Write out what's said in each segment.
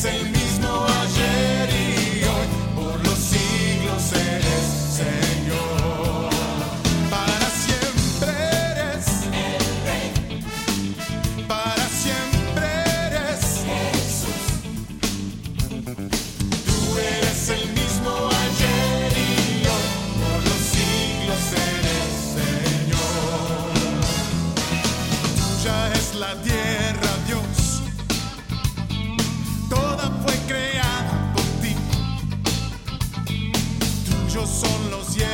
same. fue creada por ti. Tuyos son los cielos.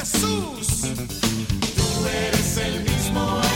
Jesús, tú eres el mismo.